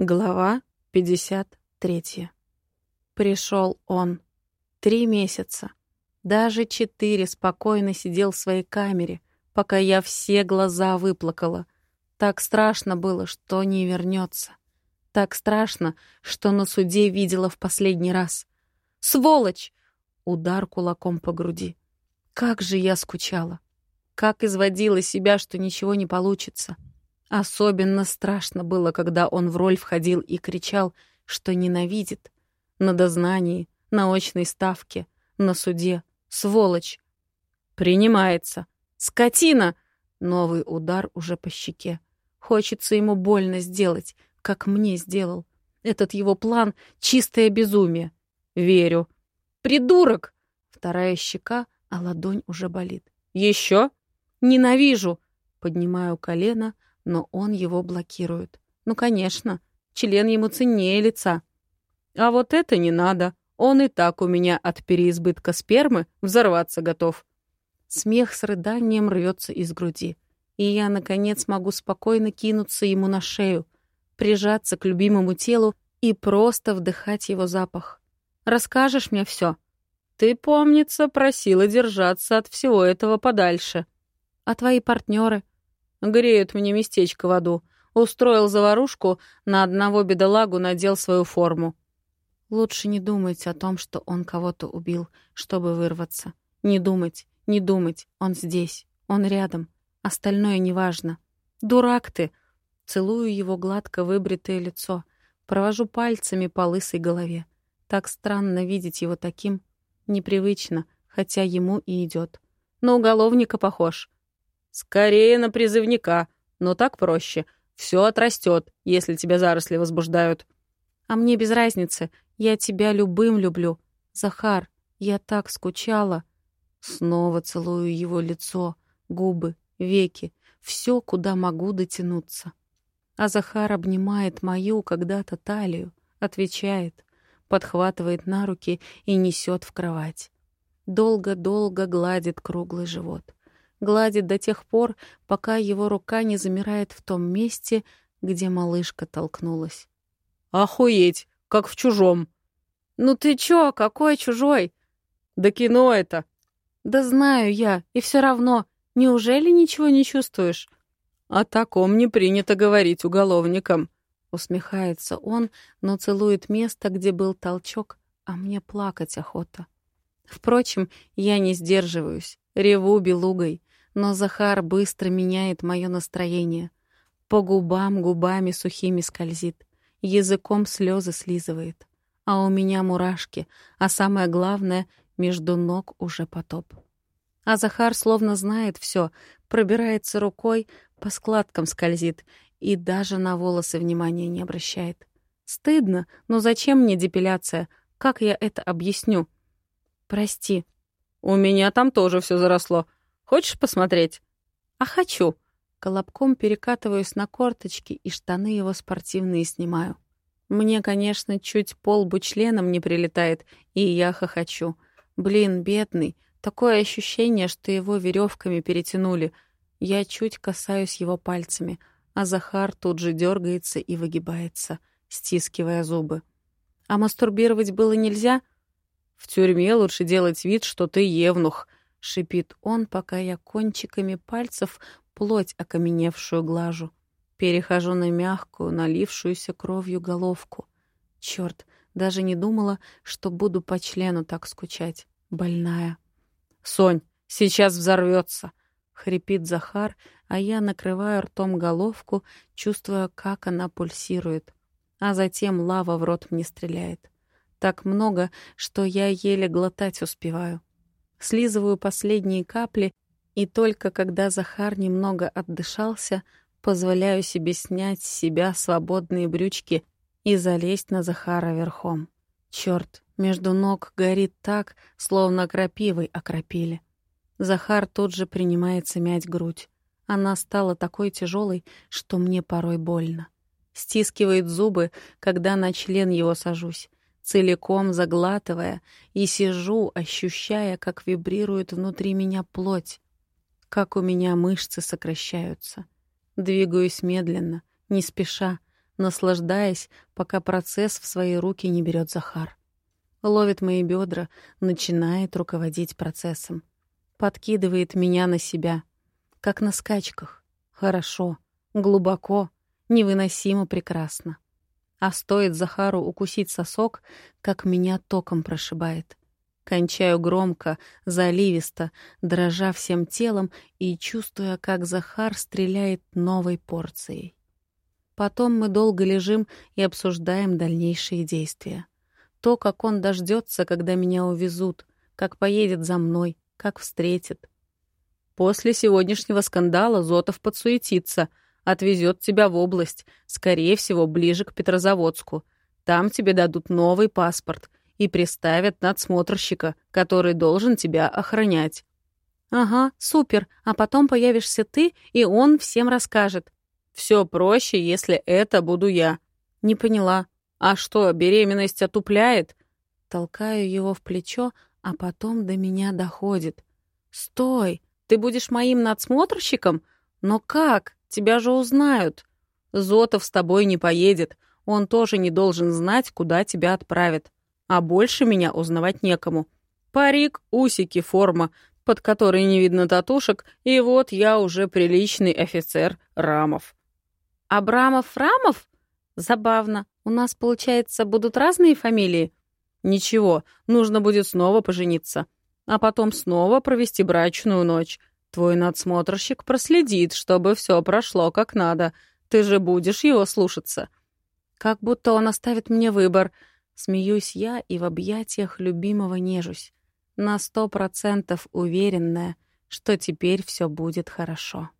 Глава 53. Пришел он. Три месяца. Даже четыре спокойно сидел в своей камере, пока я все глаза выплакала. Так страшно было, что не вернется. Так страшно, что на суде видела в последний раз. «Сволочь!» — удар кулаком по груди. Как же я скучала! Как изводила себя, что ничего не получится. Особенно страшно было, когда он в роль входил и кричал, что ненавидит. На дознании, на очной ставке, на суде. Сволочь! Принимается. Скотина! Новый удар уже по щеке. Хочется ему больно сделать, как мне сделал. Этот его план — чистое безумие. Верю. Придурок! Вторая щека, а ладонь уже болит. Еще? Ненавижу! Поднимаю колено — но он его блокирует. Ну, конечно, член ему ценнее лица. А вот это не надо. Он и так у меня от переизбытка спермы взорваться готов. Смех с рыданием рвется из груди. И я, наконец, могу спокойно кинуться ему на шею, прижаться к любимому телу и просто вдыхать его запах. Расскажешь мне все. Ты, помнится, просила держаться от всего этого подальше. А твои партнеры? Греют мне местечко в аду. Устроил заварушку, на одного бедолагу надел свою форму. Лучше не думать о том, что он кого-то убил, чтобы вырваться. Не думать, не думать. Он здесь, он рядом. Остальное неважно. Дурак ты! Целую его гладко выбритое лицо. Провожу пальцами по лысой голове. Так странно видеть его таким. Непривычно, хотя ему и идет. На уголовника похож. «Скорее на призывника, но так проще. Все отрастет, если тебя заросли возбуждают». «А мне без разницы. Я тебя любым люблю. Захар, я так скучала». Снова целую его лицо, губы, веки, все, куда могу дотянуться. А Захар обнимает мою когда-то талию, отвечает, подхватывает на руки и несет в кровать. Долго-долго гладит круглый живот гладит до тех пор, пока его рука не замирает в том месте, где малышка толкнулась. «Охуеть! Как в чужом!» «Ну ты чё, какой чужой?» «Да кино это!» «Да знаю я, и все равно. Неужели ничего не чувствуешь?» «О таком не принято говорить уголовникам», — усмехается он, но целует место, где был толчок, а мне плакать охота. Впрочем, я не сдерживаюсь, реву белугой но Захар быстро меняет мое настроение. По губам губами сухими скользит, языком слезы слизывает. А у меня мурашки, а самое главное, между ног уже потоп. А Захар словно знает все, пробирается рукой, по складкам скользит и даже на волосы внимания не обращает. Стыдно, но зачем мне депиляция? Как я это объясню? Прости. У меня там тоже все заросло. Хочешь посмотреть?» «А хочу». Колобком перекатываюсь на корточки и штаны его спортивные снимаю. Мне, конечно, чуть полбу членом не прилетает, и я хохочу. Блин, бедный. Такое ощущение, что его веревками перетянули. Я чуть касаюсь его пальцами, а Захар тут же дергается и выгибается, стискивая зубы. А мастурбировать было нельзя? В тюрьме лучше делать вид, что ты евнух, — шипит он, пока я кончиками пальцев плоть окаменевшую глажу. Перехожу на мягкую, налившуюся кровью головку. Черт, даже не думала, что буду по члену так скучать. Больная. «Сонь, сейчас взорвется!» — хрипит Захар, а я накрываю ртом головку, чувствуя, как она пульсирует. А затем лава в рот мне стреляет. Так много, что я еле глотать успеваю. Слизываю последние капли, и только когда Захар немного отдышался, позволяю себе снять с себя свободные брючки и залезть на Захара верхом. Черт, между ног горит так, словно крапивой окропили. Захар тут же принимается мять грудь. Она стала такой тяжелой, что мне порой больно. Стискивает зубы, когда на член его сажусь целиком заглатывая, и сижу, ощущая, как вибрирует внутри меня плоть, как у меня мышцы сокращаются. Двигаюсь медленно, не спеша, наслаждаясь, пока процесс в свои руки не берет Захар. Ловит мои бедра, начинает руководить процессом. Подкидывает меня на себя, как на скачках. Хорошо, глубоко, невыносимо прекрасно. А стоит Захару укусить сосок, как меня током прошибает. Кончаю громко, заливисто, дрожа всем телом и чувствуя, как Захар стреляет новой порцией. Потом мы долго лежим и обсуждаем дальнейшие действия. То, как он дождется, когда меня увезут, как поедет за мной, как встретит. После сегодняшнего скандала Зотов подсуетится, отвезет тебя в область, скорее всего, ближе к Петрозаводску. Там тебе дадут новый паспорт — и приставят надсмотрщика, который должен тебя охранять. Ага, супер, а потом появишься ты, и он всем расскажет. Все проще, если это буду я. Не поняла. А что, беременность отупляет? Толкаю его в плечо, а потом до меня доходит. Стой, ты будешь моим надсмотрщиком? Но как? Тебя же узнают. Зотов с тобой не поедет. Он тоже не должен знать, куда тебя отправят а больше меня узнавать некому. Парик, усики, форма, под которой не видно татушек, и вот я уже приличный офицер Рамов. Абрамов Рамов? Забавно. У нас, получается, будут разные фамилии? Ничего, нужно будет снова пожениться. А потом снова провести брачную ночь. Твой надсмотрщик проследит, чтобы все прошло как надо. Ты же будешь его слушаться. Как будто он оставит мне выбор — Смеюсь я и в объятиях любимого нежусь, на сто процентов уверенная, что теперь все будет хорошо.